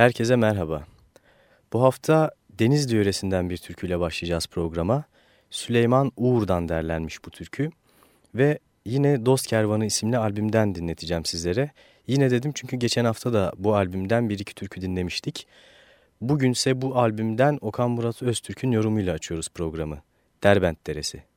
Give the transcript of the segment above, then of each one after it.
Herkese merhaba. Bu hafta Denizli yöresinden bir türküyle başlayacağız programa. Süleyman Uğur'dan derlenmiş bu türkü ve yine Dost Kervanı isimli albümden dinleteceğim sizlere. Yine dedim çünkü geçen hafta da bu albümden bir iki türkü dinlemiştik. Bugünse bu albümden Okan Murat Öztürk'ün yorumuyla açıyoruz programı. Derbent Deresi.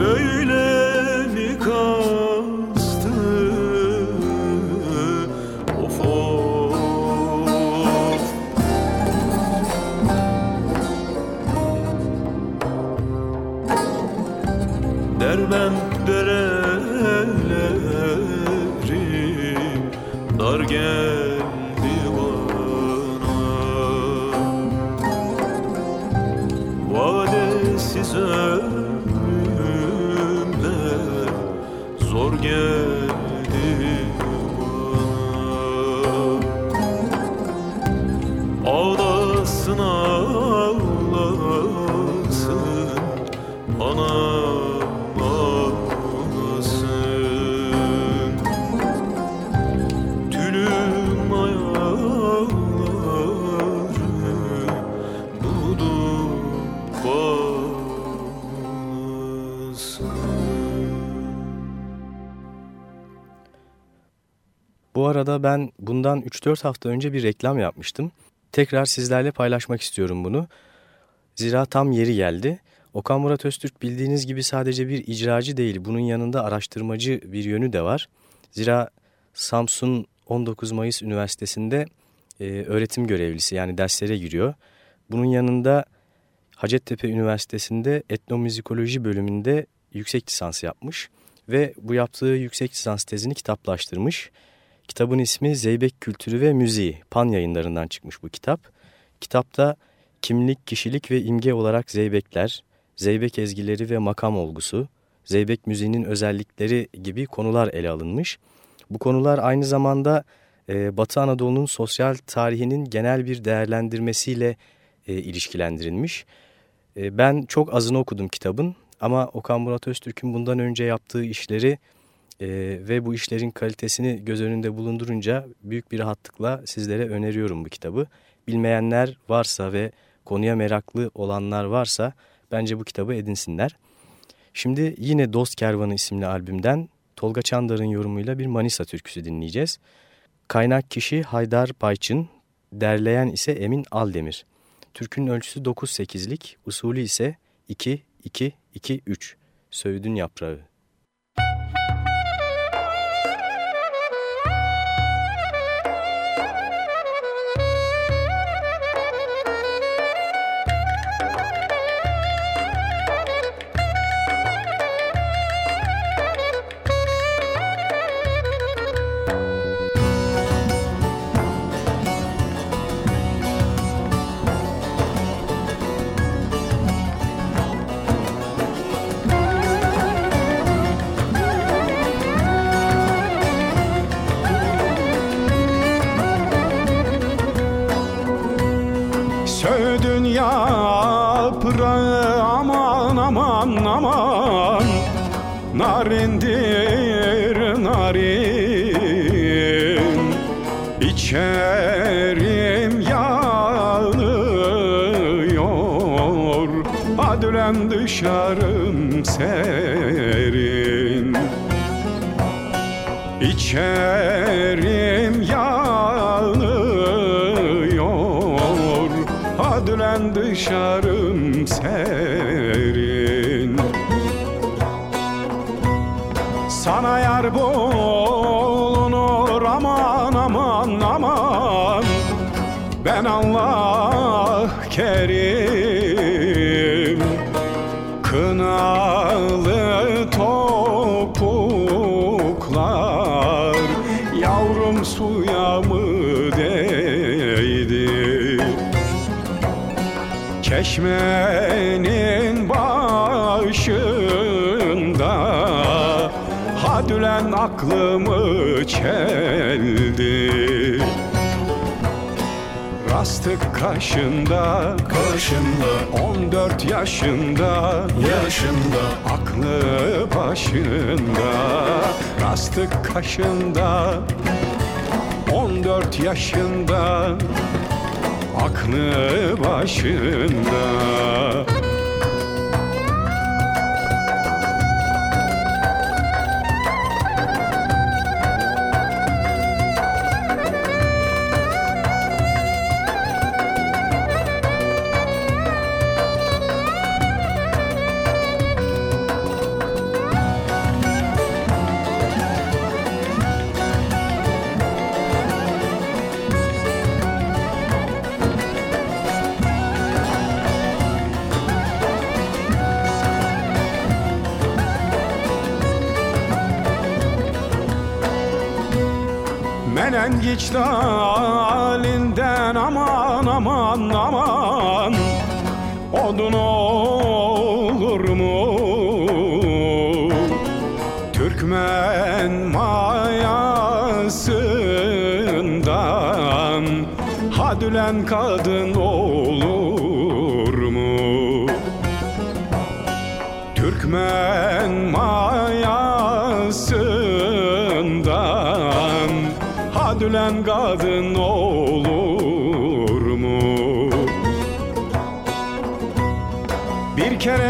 Bu arada ben bundan 3-4 hafta önce bir reklam yapmıştım. Tekrar sizlerle paylaşmak istiyorum bunu. Zira tam yeri geldi. Okan Murat Öztürk bildiğiniz gibi sadece bir icracı değil, bunun yanında araştırmacı bir yönü de var. Zira Samsun 19 Mayıs Üniversitesi'nde e, öğretim görevlisi yani derslere giriyor. Bunun yanında Hacettepe Üniversitesi'nde etnomüzikoloji bölümünde yüksek lisans yapmış ve bu yaptığı yüksek lisans tezini kitaplaştırmış. Kitabın ismi Zeybek Kültürü ve Müziği, Pan yayınlarından çıkmış bu kitap. Kitapta kimlik, kişilik ve imge olarak zeybekler, zeybek ezgileri ve makam olgusu, zeybek müziğinin özellikleri gibi konular ele alınmış. Bu konular aynı zamanda e, Batı Anadolu'nun sosyal tarihinin genel bir değerlendirmesiyle e, ilişkilendirilmiş. E, ben çok azını okudum kitabın ama Okan Murat Öztürk'ün bundan önce yaptığı işleri e, ve bu işlerin kalitesini göz önünde bulundurunca büyük bir rahatlıkla sizlere öneriyorum bu kitabı. Bilmeyenler varsa ve konuya meraklı olanlar varsa bence bu kitabı edinsinler. Şimdi yine Dost Kervanı isimli albümden Tolga Çandar'ın yorumuyla bir Manisa türküsü dinleyeceğiz. Kaynak kişi Haydar Bayçın, derleyen ise Emin Aldemir. Türkünün ölçüsü 9-8'lik, usulü ise 2-2-2-3. Söğüdün yaprağı. Dışarım serin. İçerim yanıyor Hadlen dışarım kerim Kınalı topuklar Yavrum suya mı değdi? Çeşmenin başında Hadülen aklımı çeldi Bastık kaşında. Kaşında. On dört yaşında. Yaşında. Aklı başında. Bastık kaşında. On dört yaşında. Aklı başında Menengiç halinden aman aman aman. Odun olur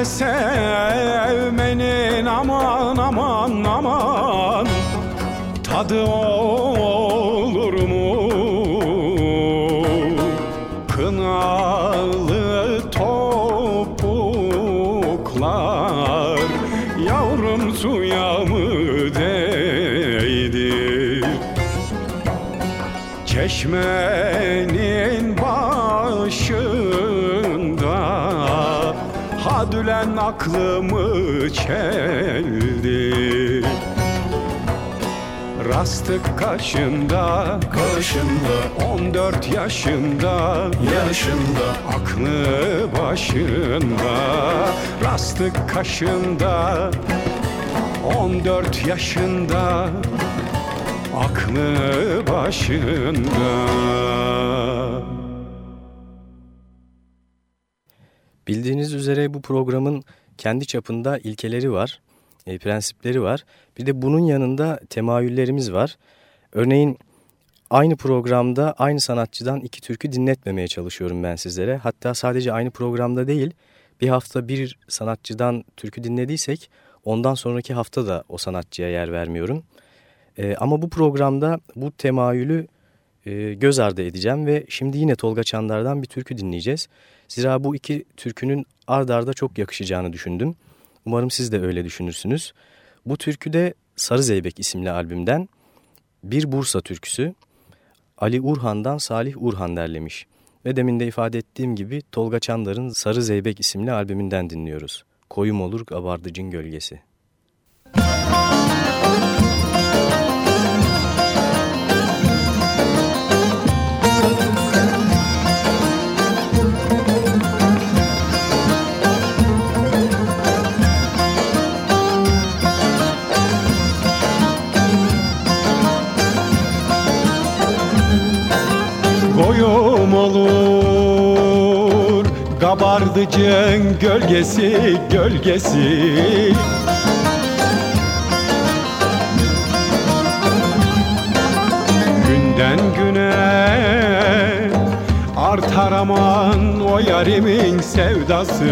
sevmenin aman aman aman Tadı olur mu? Kınalı topuklar Yavrum suya mı değdi? Çeşmenin aklımı çeldi. Rastık karşında Karşında 14 yaşında Yaşında Aklı başında. Rastık kaşında 14 yaşında Aklı başında. Bildiğiniz üzere bu programın kendi çapında ilkeleri var, e, prensipleri var. Bir de bunun yanında temayüllerimiz var. Örneğin aynı programda aynı sanatçıdan iki türkü dinletmemeye çalışıyorum ben sizlere. Hatta sadece aynı programda değil, bir hafta bir sanatçıdan türkü dinlediysek ondan sonraki hafta da o sanatçıya yer vermiyorum. E, ama bu programda bu temayülü e, göz ardı edeceğim ve şimdi yine Tolga Çandar'dan bir türkü dinleyeceğiz. Zira bu iki türkünün ard arda çok yakışacağını düşündüm. Umarım siz de öyle düşünürsünüz. Bu türkü de Sarı Zeybek isimli albümden bir Bursa türküsü. Ali Urhan'dan Salih Urhan derlemiş. Ve demin de ifade ettiğim gibi Tolga Çandar'ın Sarı Zeybek isimli albümünden dinliyoruz. Koyum olur kabardıcın gölgesi. Koyum Kabardıcın gölgesi gölgesi. Günden güne artar aman o yarimin sevdası.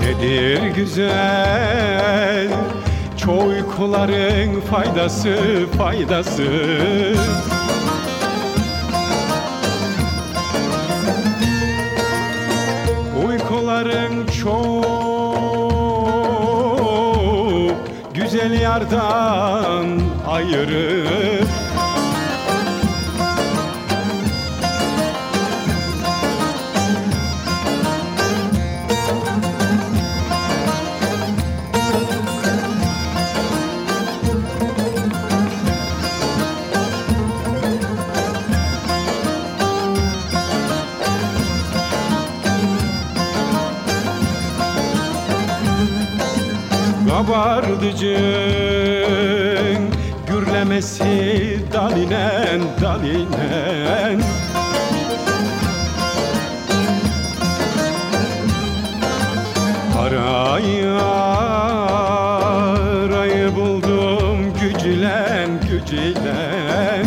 Nedir güzel çoğu uykuların faydası faydası güzel yardan ayırıp Kabardıcın gürlemesi dalinen dalinen? Arayı arayı buldum gücülen gücülen.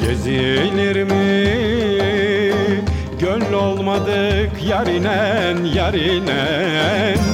Gezilir mi? Gönl olmadık yarinen yarinen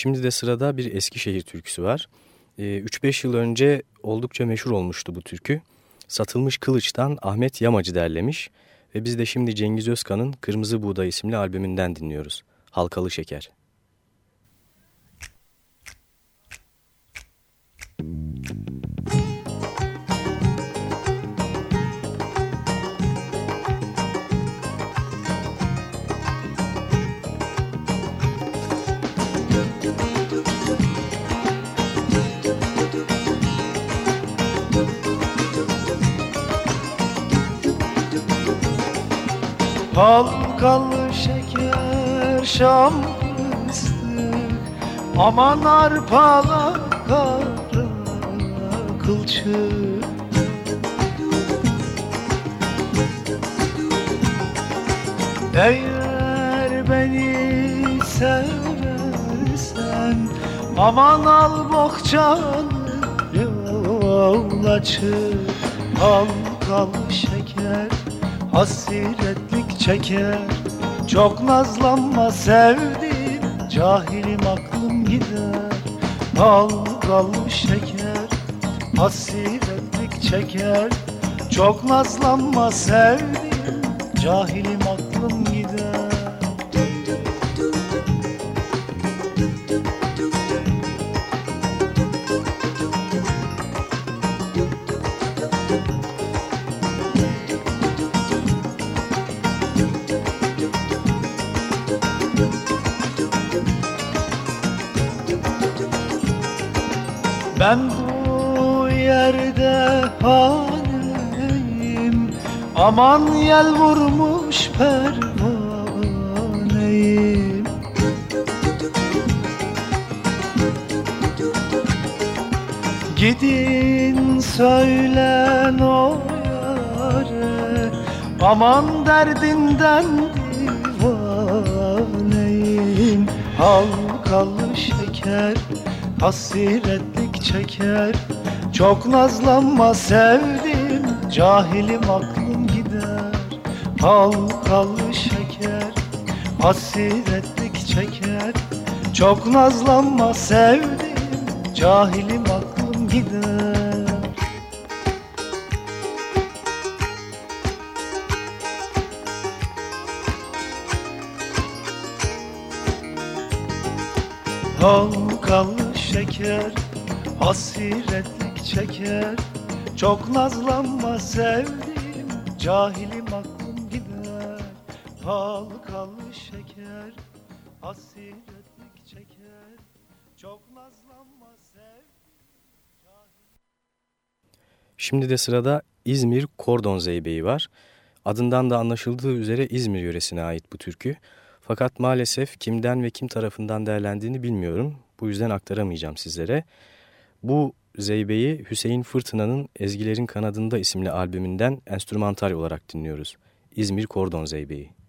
Şimdi de sırada bir Eskişehir türküsü var. 3-5 ee, yıl önce oldukça meşhur olmuştu bu türkü. Satılmış Kılıç'tan Ahmet Yamacı derlemiş ve biz de şimdi Cengiz Özkan'ın Kırmızı Buğday isimli albümünden dinliyoruz. Halkalı Şeker. Halkalı Halkalı şeker şam fıstık. Aman arpalar kara kılçık. Eğer beni seversen Aman al bohçanı yola çık. Halkalı şeker Hasretlik çeker. Çok nazlanma sevdim Cahilim aklım gider. Halkalı şeker. Hasretlik çeker. Çok nazlanma sevdim Cahilim aklım Aman yel vurmuş pervaneyim. Gidin söylen o yare Aman derdinden divaneyim. Halkalı şeker Hasretlik çeker. Çok nazlanma sevdim Cahilim gider Halkalı şeker Hasretlik çeker. Çok nazlanma sevdim Cahilim aklım gider. Halkalı şeker Hasretlik çeker. Çok nazlanma sevdim Cahilim Halkalı şeker Hasretlik çeker Çok nazlanma sevdim Şimdi de sırada İzmir Kordon Zeybeği var. Adından da anlaşıldığı üzere İzmir yöresine ait bu türkü. Fakat maalesef kimden ve kim tarafından değerlendiğini bilmiyorum. Bu yüzden aktaramayacağım sizlere. Bu Zeybe'yi Hüseyin Fırtına'nın Ezgilerin Kanadında isimli albümünden enstrümantal olarak dinliyoruz. İzmir Kordon Zeybe'yi.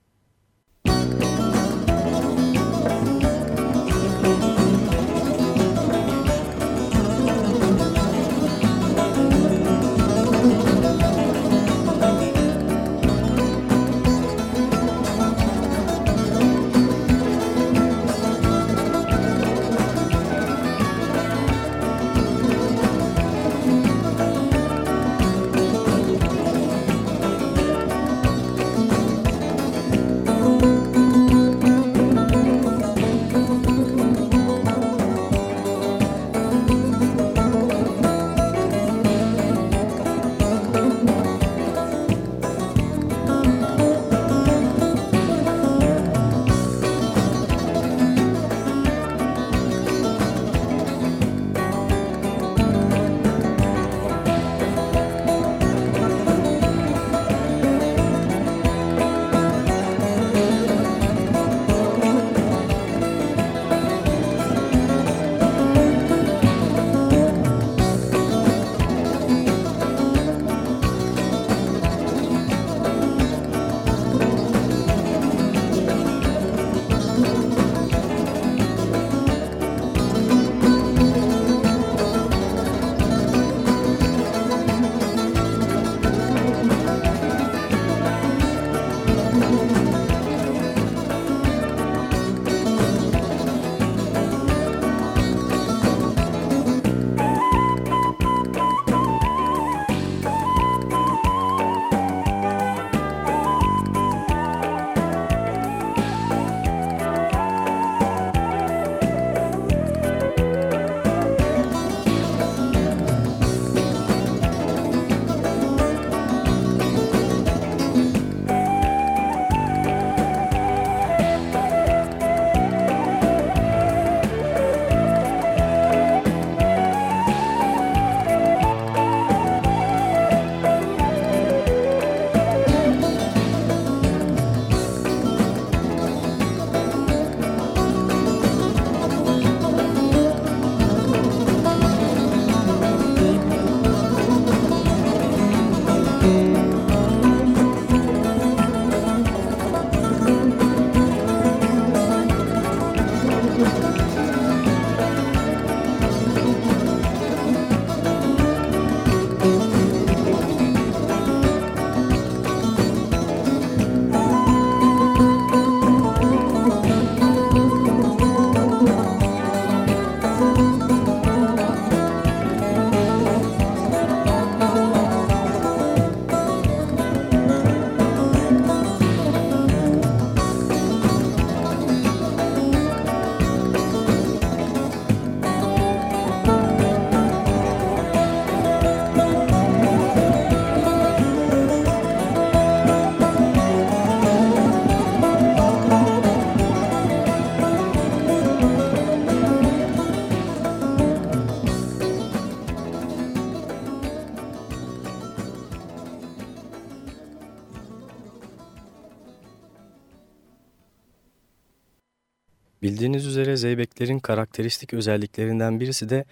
Zeybeklerin karakteristik özelliklerinden birisi de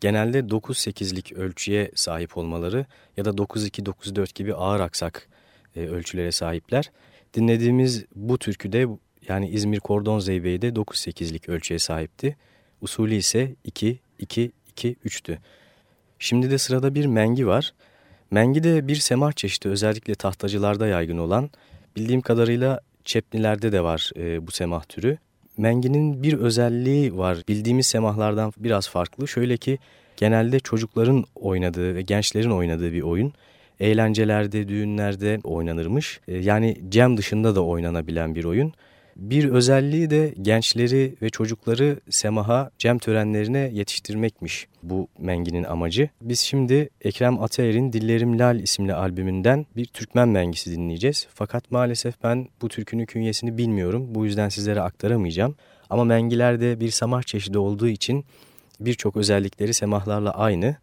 genelde 9-8'lik ölçüye sahip olmaları ya da 9-2-9-4 gibi ağır aksak e, ölçülere sahipler. Dinlediğimiz bu türküde yani İzmir Kordon Zeybeği de 9-8'lik ölçüye sahipti. Usulü ise 2-2-2-3'tü. Şimdi de sırada bir mengi var. Mengi de bir semah çeşidi özellikle tahtacılarda yaygın olan bildiğim kadarıyla Çepnilerde de var e, bu semah türü. Menginin bir özelliği var bildiğimiz semahlardan biraz farklı. Şöyle ki genelde çocukların oynadığı ve gençlerin oynadığı bir oyun. Eğlencelerde, düğünlerde oynanırmış. E, yani cem dışında da oynanabilen bir oyun. Bir özelliği de gençleri ve çocukları semaha, cem törenlerine yetiştirmekmiş bu menginin amacı. Biz şimdi Ekrem Ataer'in Dillerim Lal isimli albümünden bir Türkmen mengisi dinleyeceğiz. Fakat maalesef ben bu türkünün künyesini bilmiyorum. Bu yüzden sizlere aktaramayacağım. Ama mengilerde bir samah çeşidi olduğu için birçok özellikleri semahlarla aynı.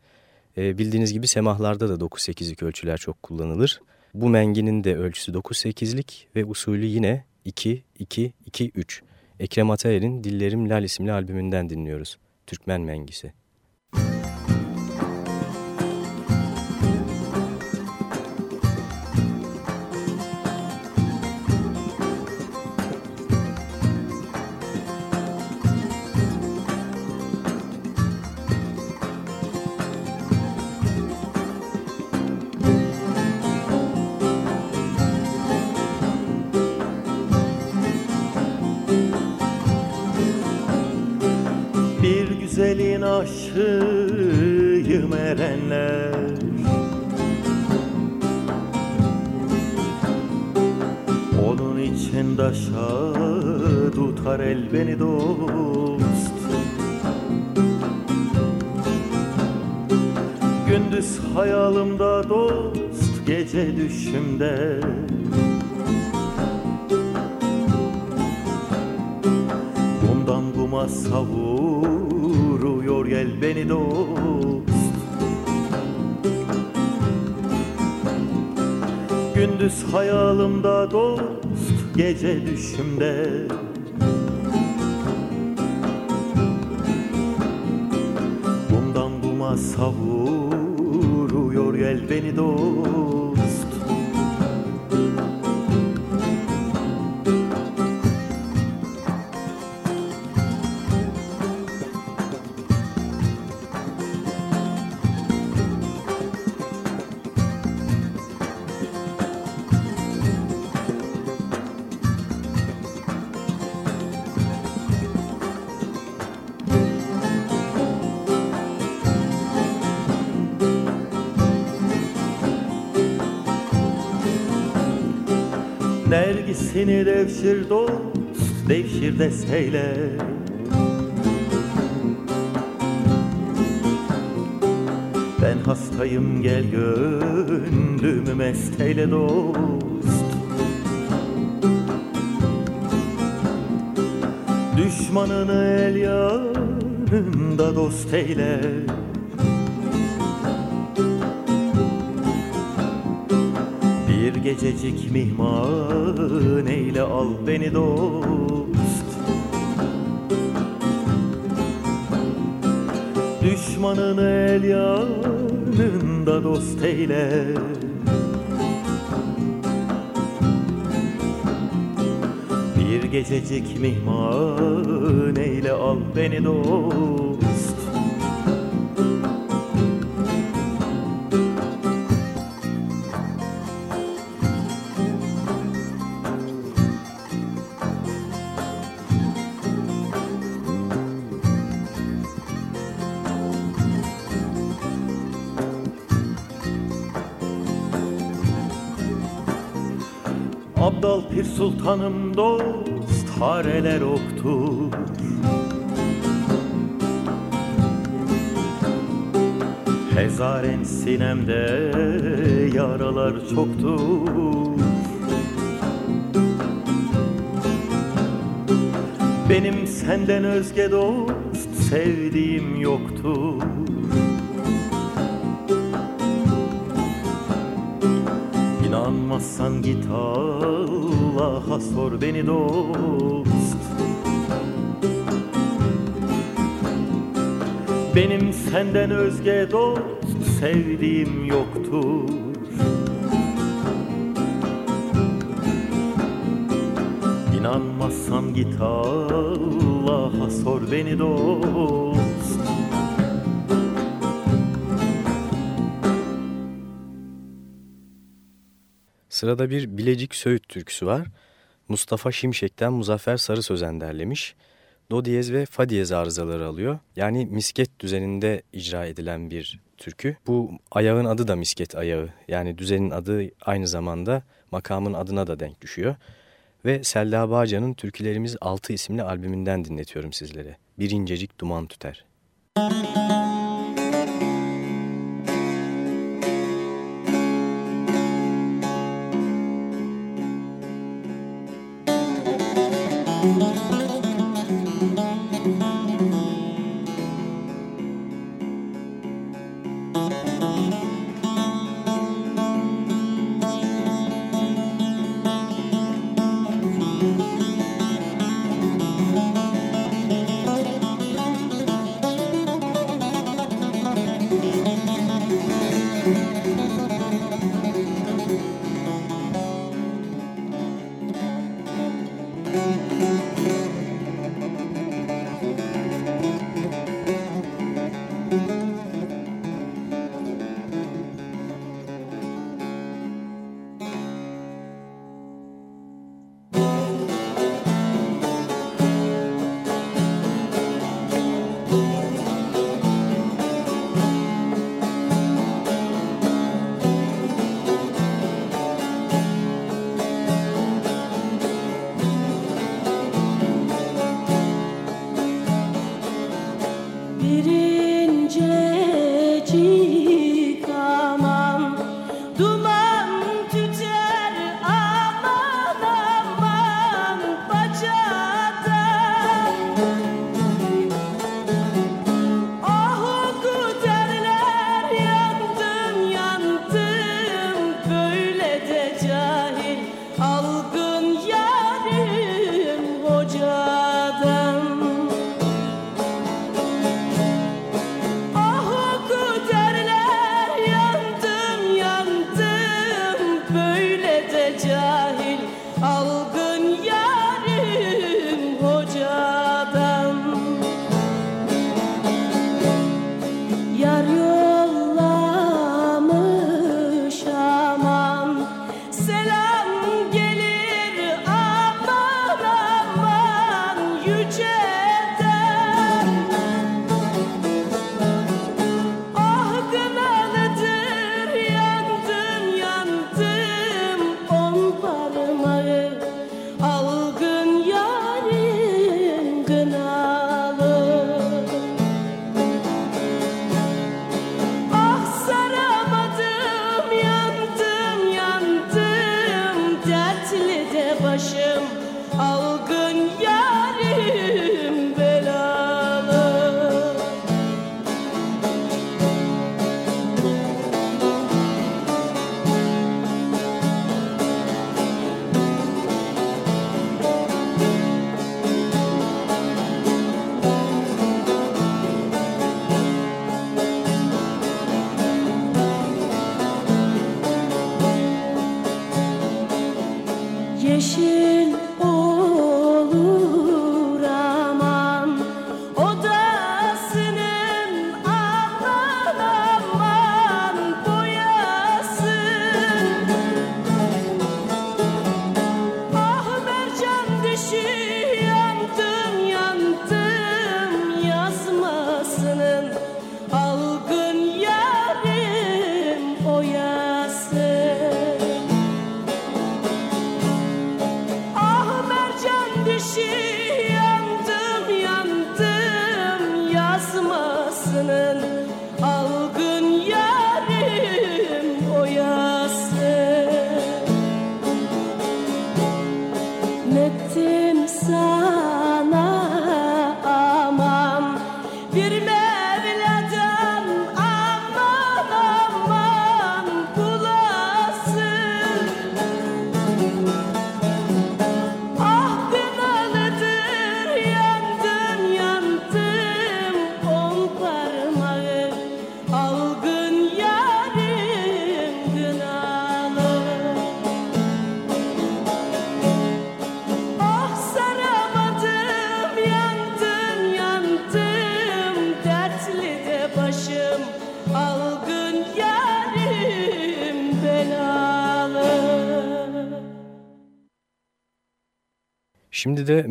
E, bildiğiniz gibi semahlarda da 9-8'lik ölçüler çok kullanılır. Bu menginin de ölçüsü 9-8'lik ve usulü yine 2-2-2-3. Ekrem Ataer'in Dillerim Lal isimli albümünden dinliyoruz. Türkmen Mengisi. İçin daşa tutar el beni dost. Gündüz hayalimda dost gece düşümde. Bundan kuma savur gel beni dost. Gündüz hayalimda dost Gece düşümde. Bundan buma savuruyor gel beni dost Nergisini devşir dost devşir desteyle Ben hastayım gel gönlümü mesteyle dost. Düşmanını el yanında dost eyle gececik mihman eyle al beni dost. Düşmanın el yanında dost eyle. Bir gececik mihman eyle al beni dost Abdal Pir Sultanım dost hareler oktur Hezaren sinemde yaralar çoktur Benim senden özge dost sevdiğim yoktur Bulamazsan git Allah'a sor beni dost. Benim senden özge dost sevdiğim yoktur. İnanmazsan git Allah'a sor beni dost. Sırada bir Bilecik Söğüt türküsü var. Mustafa Şimşek'ten Muzaffer Sarı Sözen derlemiş. Do diyez ve fa diyez arızaları alıyor. Yani misket düzeninde icra edilen bir türkü. Bu ayağın adı da misket ayağı. Yani düzenin adı aynı zamanda makamın adına da denk düşüyor. Ve Selda Bağcan'ın Türkülerimiz 6 isimli albümünden dinletiyorum sizlere. Bir incecik duman tüter. Müzik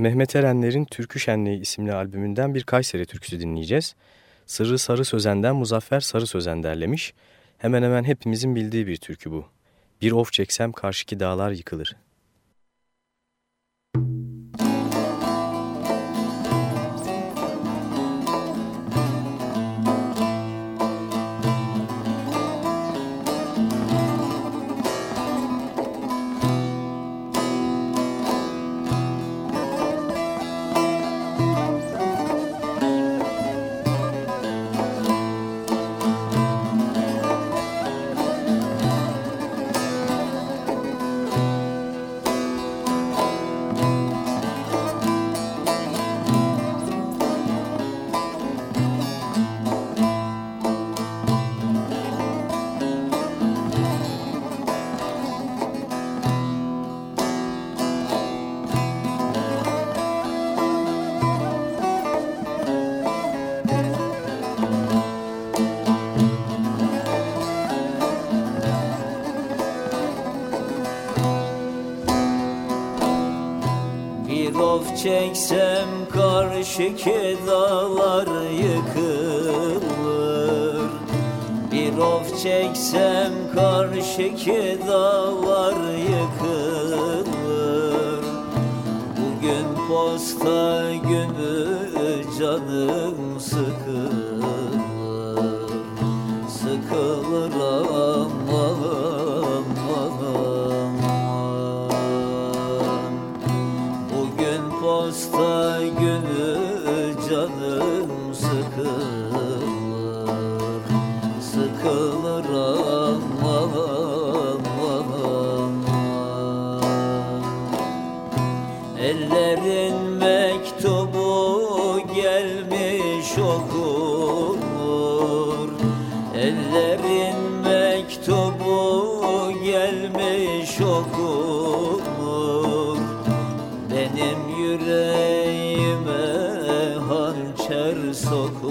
Mehmet Erenler'in Türkü Şenliği isimli albümünden bir Kayseri türküsü dinleyeceğiz. Sırrı Sarı Sözen'den Muzaffer Sarı Sözen derlemiş. Hemen hemen hepimizin bildiği bir türkü bu. Bir of çeksem karşıki dağlar yıkılır. Çeksem karşıki dağlar yıkılır. Bir of çeksem karşıki dağlar yıkılır. Bugün posta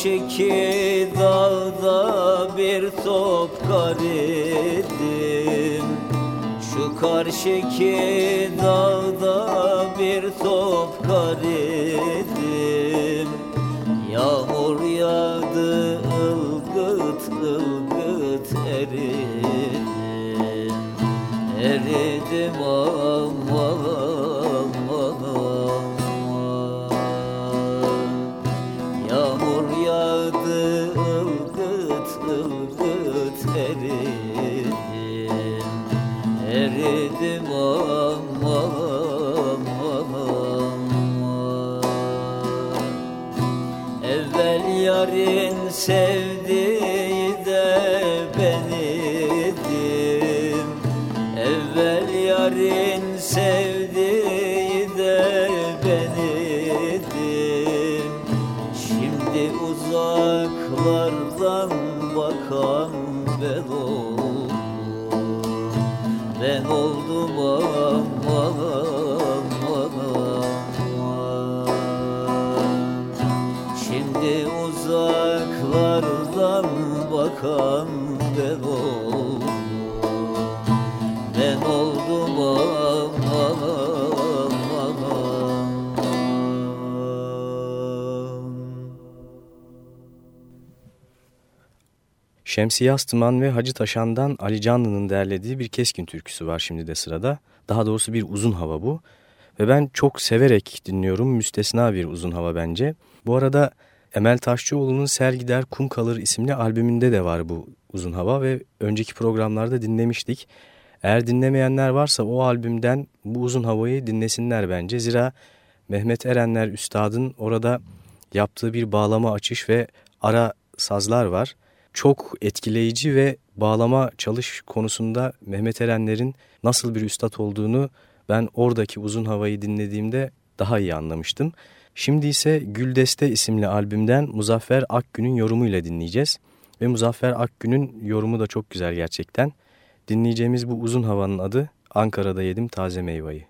karşıki dağda bir top kar idim Şu karşıki dağda bir top kar sevdiği Şemsi Yastıman ve Hacı Taşan'dan Ali Canlı'nın derlediği bir keskin türküsü var şimdi de sırada. Daha doğrusu bir uzun hava bu. Ve ben çok severek dinliyorum. Müstesna bir uzun hava bence. Bu arada Emel Taşçıoğlu'nun Sergider Kum Kalır isimli albümünde de var bu uzun hava ve önceki programlarda dinlemiştik. Eğer dinlemeyenler varsa o albümden bu uzun havayı dinlesinler bence. Zira Mehmet Erenler Üstad'ın orada yaptığı bir bağlama açış ve ara sazlar var. Çok etkileyici ve bağlama çalış konusunda Mehmet Erenler'in nasıl bir üstad olduğunu ben oradaki uzun havayı dinlediğimde daha iyi anlamıştım. Şimdi ise Güldeste isimli albümden Muzaffer Akgün'ün yorumuyla dinleyeceğiz. Ve Muzaffer Akgün'ün yorumu da çok güzel gerçekten. Dinleyeceğimiz bu uzun havanın adı Ankara'da yedim taze meyveyi.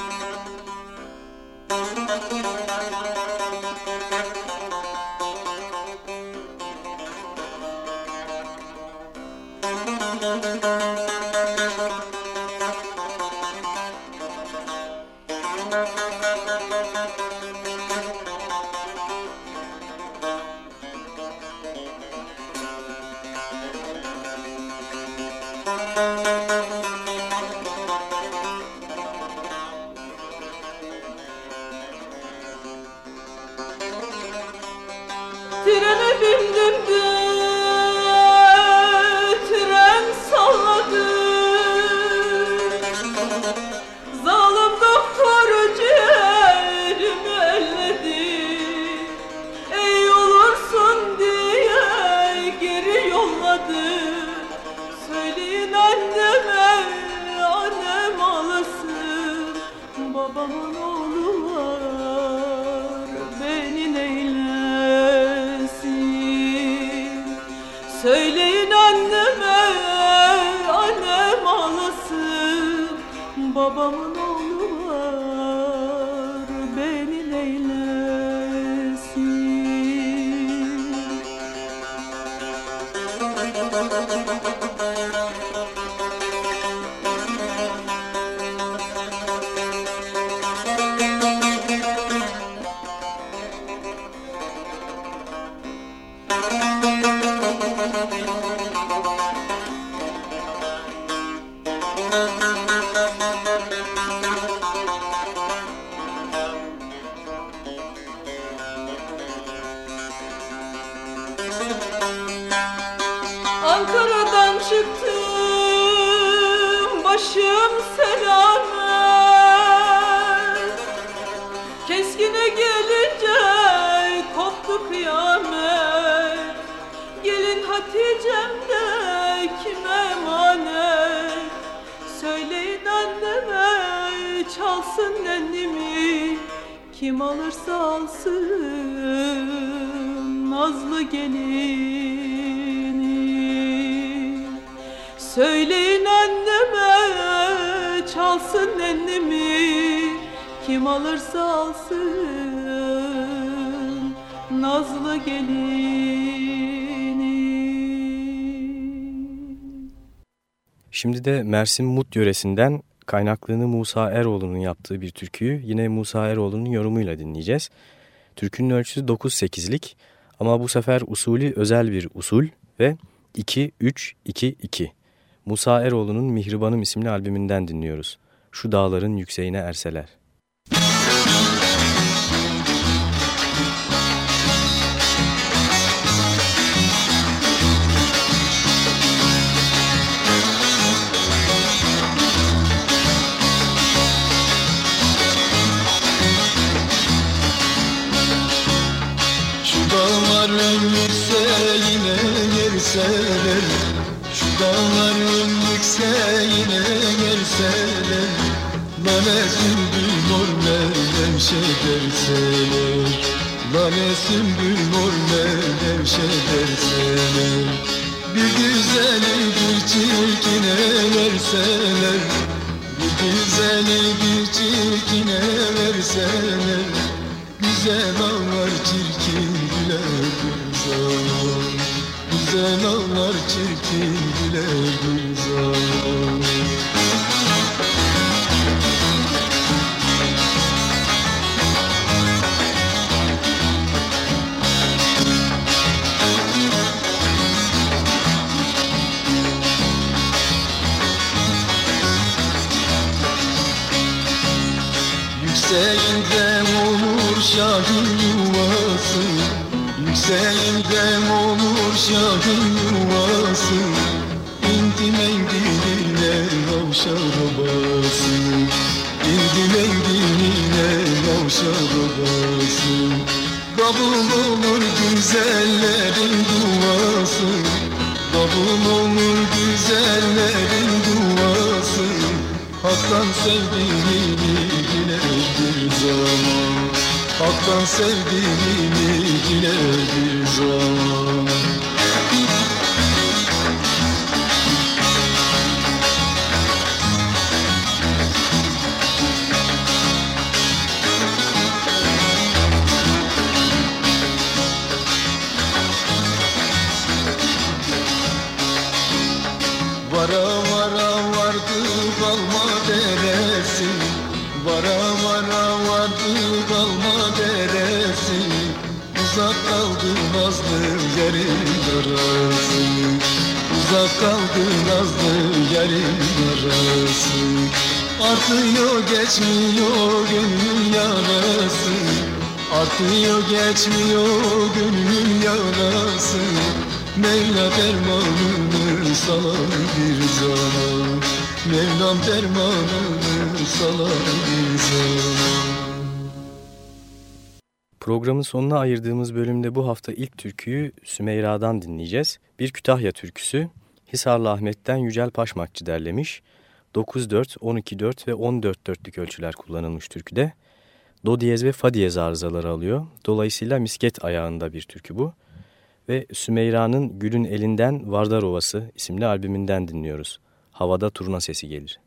Şimdi de Mersin Mut yöresinden kaynaklığını Musa Eroğlu'nun yaptığı bir türküyü yine Musa Eroğlu'nun yorumuyla dinleyeceğiz. Türkünün ölçüsü 9-8'lik ama bu sefer usulü özel bir usul ve 2-3-2-2. Musa Eroğlu'nun Mihribanım isimli albümünden dinliyoruz. Şu dağların yükseğine erseler. Thank you. Sevdiğini diler bir zaman. Hak'tan sevdiğini diler bir zaman kaldı nazlı yerin arası Artıyor geçmiyor gönlüm yarası. Artıyor geçmiyor gönlüm yarası. Mevla dermanını salan bir zaman. Mevlam dermanını salan bir zaman. Programın sonuna ayırdığımız bölümde bu hafta ilk türküyü Sümeyra'dan dinleyeceğiz. Bir Kütahya türküsü Hisarlı Ahmet'ten Yücel Paşmakçı derlemiş. 9-4, 12-4 ve 14-4'lük ölçüler kullanılmış türküde. Do diyez ve fa diyez arızaları alıyor. Dolayısıyla misket ayağında bir türkü bu ve Sümeyra'nın Gül'ün Elinden Vardar Ovası isimli albümünden dinliyoruz. Havada turna sesi gelir.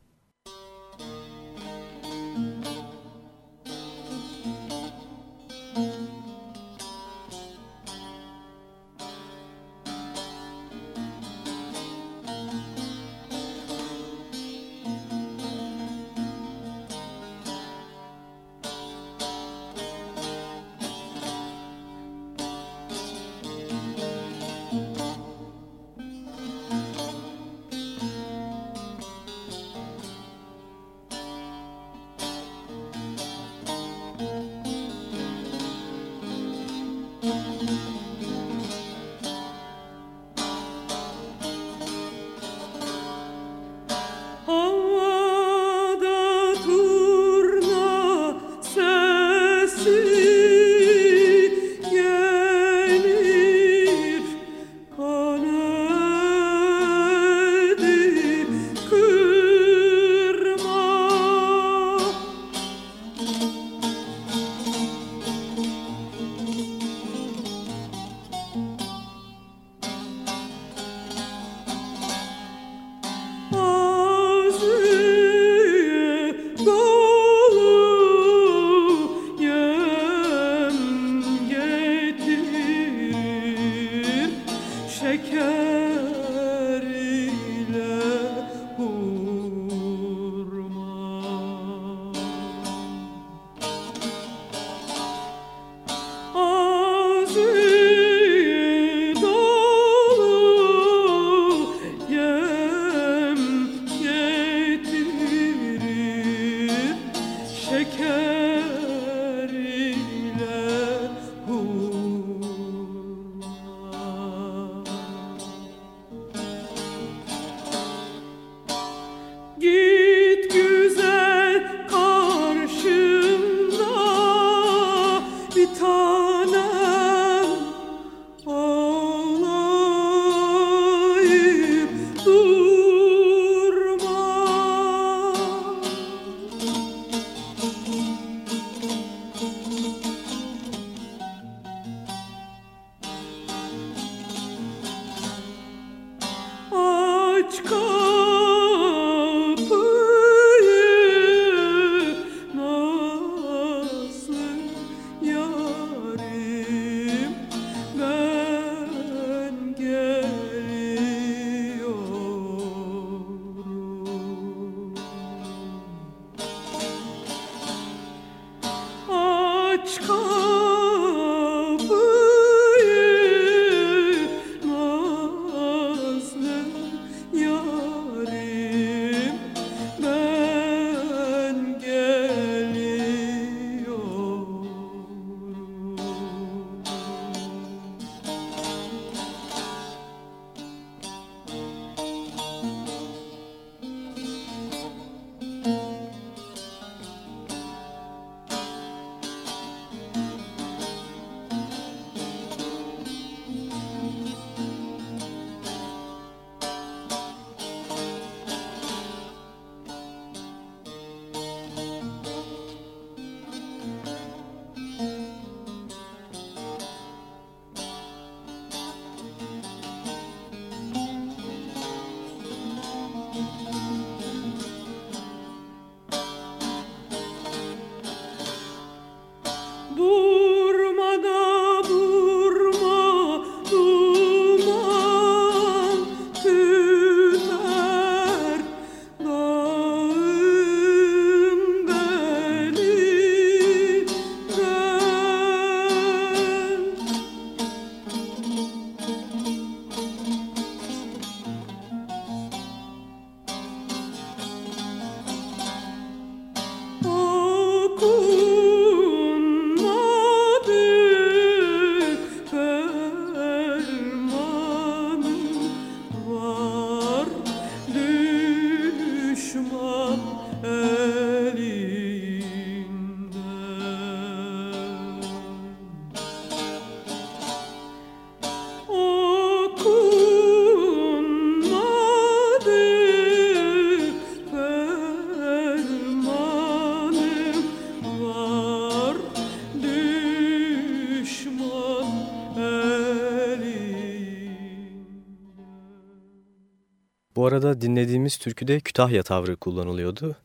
Dinlediğimiz türküde Kütahya tavrı kullanılıyordu.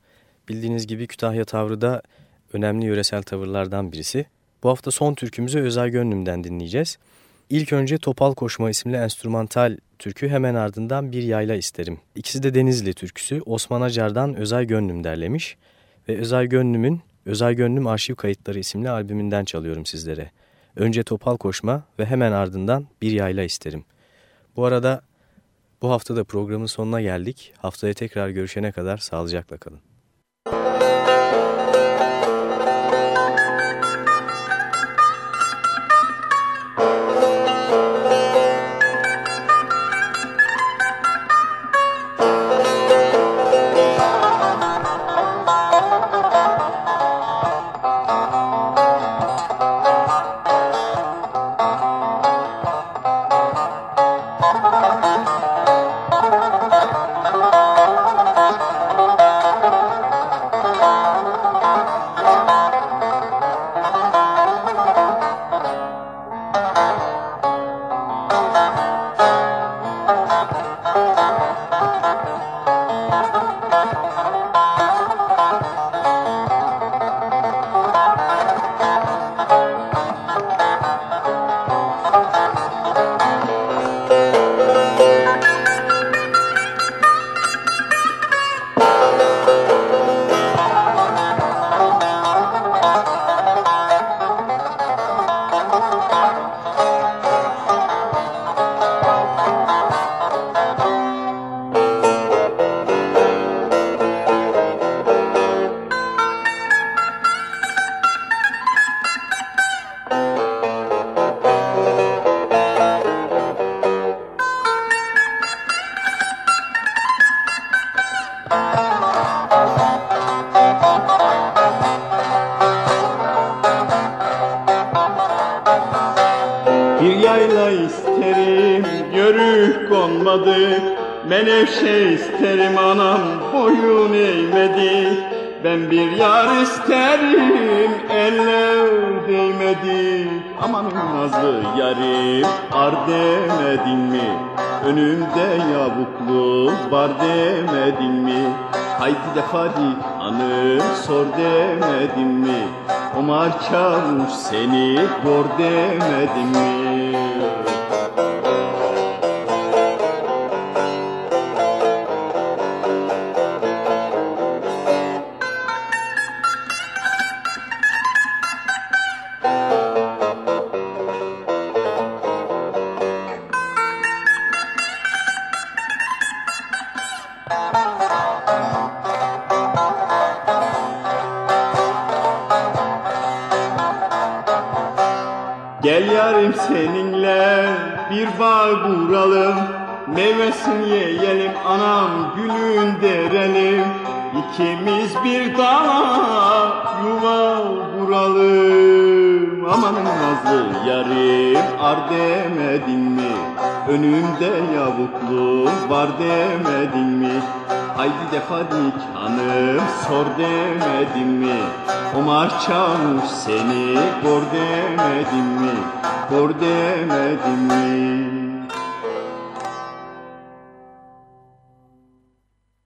Bildiğiniz gibi Kütahya tavrı da önemli yöresel tavırlardan birisi. Bu hafta son türkümüzü Özel Gönlüm'den dinleyeceğiz. İlk önce Topal Koşma isimli enstrümantal türkü hemen ardından Bir Yayla İsterim. İkisi de Denizli türküsü Osman Acar'dan Özel Gönlüm derlemiş ve Özel Gönlüm'ün Özel Gönlüm Arşiv Kayıtları isimli albümünden çalıyorum sizlere. Önce Topal Koşma ve hemen ardından Bir Yayla İsterim. Bu arada bu haftada programın sonuna geldik. Haftaya tekrar görüşene kadar sağlıcakla kalın. Menevşe isterim anam boyun eğmedi. Ben bir yar isterim eller değmedi. Amanın nazlı yarim ar demedin mi? Önümde yavuklu var demedin mi? Haydi de Fadik hanım sor demedin mi? Omar çavuş seni gör demedin mi Haydi de Fadik hanım sor demedin mi? Omar Çavuş seni gor demedin mi? Gor demedin mi